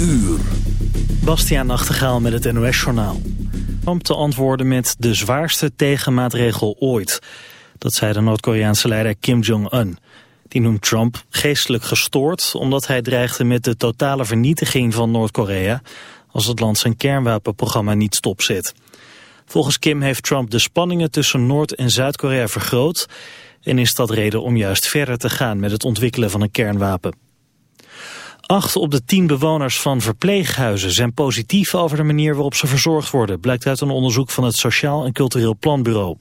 uur. Bastiaan Nachtegaal met het NOS-journaal. Om te antwoorden met de zwaarste tegenmaatregel ooit. Dat zei de Noord-Koreaanse leider Kim Jong-un. Die noemt Trump geestelijk gestoord... omdat hij dreigde met de totale vernietiging van Noord-Korea... als het land zijn kernwapenprogramma niet stopzet. Volgens Kim heeft Trump de spanningen tussen Noord- en Zuid-Korea vergroot... en is dat reden om juist verder te gaan met het ontwikkelen van een kernwapen. Acht op de tien bewoners van verpleeghuizen zijn positief over de manier waarop ze verzorgd worden, blijkt uit een onderzoek van het Sociaal en Cultureel Planbureau.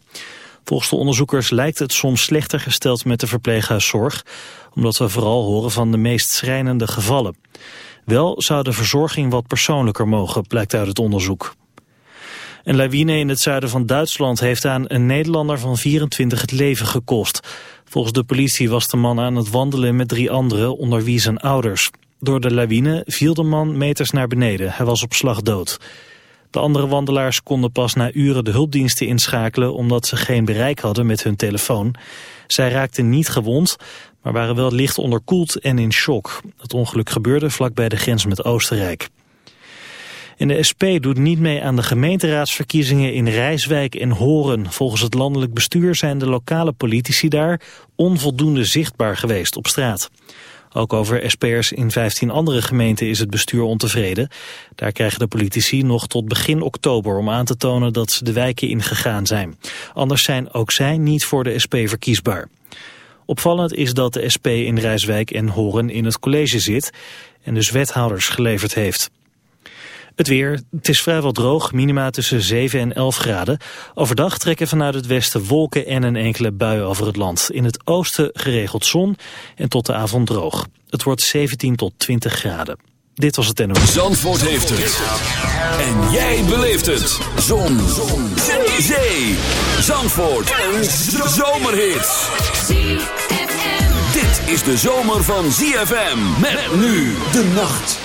Volgens de onderzoekers lijkt het soms slechter gesteld met de verpleeghuiszorg, omdat we vooral horen van de meest schrijnende gevallen. Wel zou de verzorging wat persoonlijker mogen, blijkt uit het onderzoek. Een lawine in het zuiden van Duitsland heeft aan een Nederlander van 24 het leven gekost. Volgens de politie was de man aan het wandelen met drie anderen, onder wie zijn ouders. Door de lawine viel de man meters naar beneden. Hij was op slag dood. De andere wandelaars konden pas na uren de hulpdiensten inschakelen... omdat ze geen bereik hadden met hun telefoon. Zij raakten niet gewond, maar waren wel licht onderkoeld en in shock. Het ongeluk gebeurde vlakbij de grens met Oostenrijk. En de SP doet niet mee aan de gemeenteraadsverkiezingen in Rijswijk en Horen. Volgens het landelijk bestuur zijn de lokale politici daar onvoldoende zichtbaar geweest op straat. Ook over SP'ers in 15 andere gemeenten is het bestuur ontevreden. Daar krijgen de politici nog tot begin oktober om aan te tonen dat ze de wijken ingegaan zijn. Anders zijn ook zij niet voor de SP verkiesbaar. Opvallend is dat de SP in Rijswijk en Horen in het college zit en dus wethouders geleverd heeft. Het weer, het is vrijwel droog, minima tussen 7 en 11 graden. Overdag trekken vanuit het westen wolken en een enkele bui over het land. In het oosten geregeld zon en tot de avond droog. Het wordt 17 tot 20 graden. Dit was het NOS. Zandvoort heeft het. En jij beleeft het. Zon. zon. Zee. Zandvoort. Een zomerhit. Dit is de zomer van ZFM. Met nu de nacht.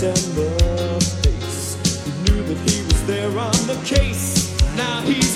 the face. He knew that he was there on the case. Now he's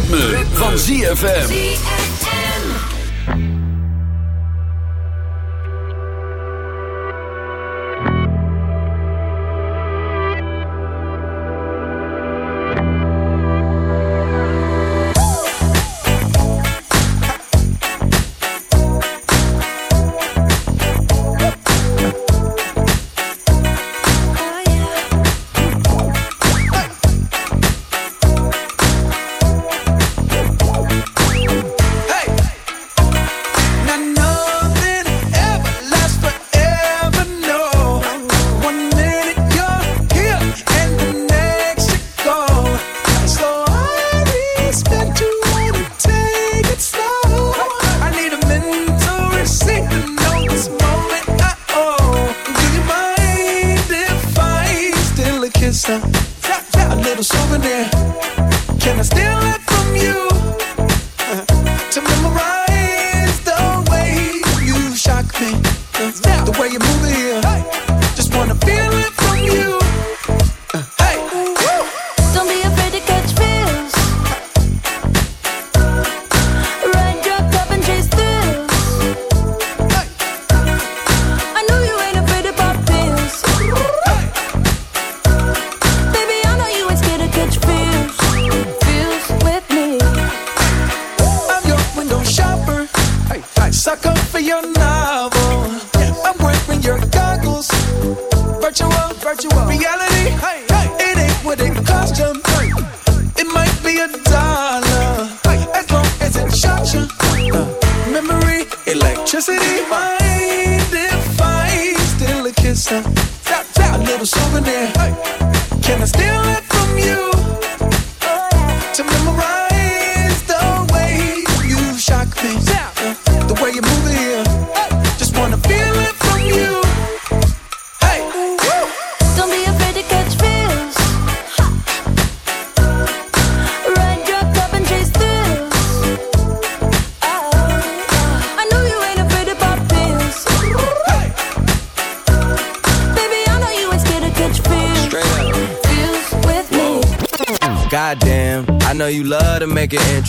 Ritme, van ZFM.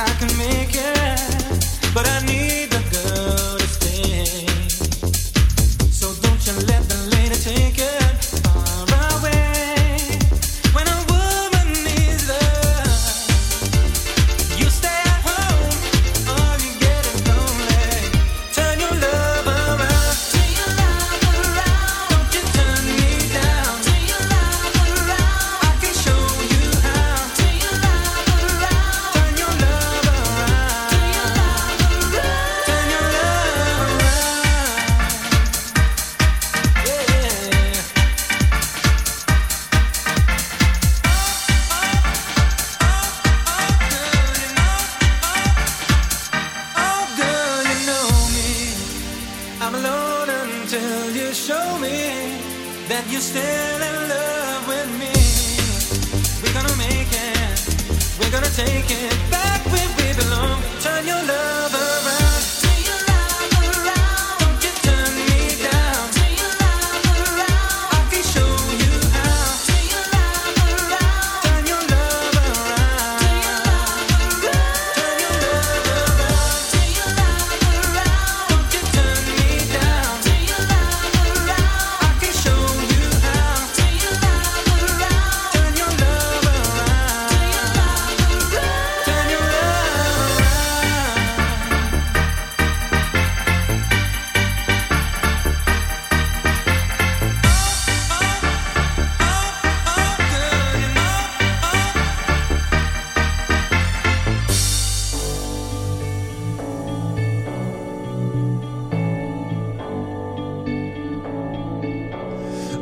I can make it, but I need.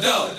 dough.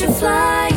You fly,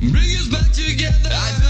Bring us back together.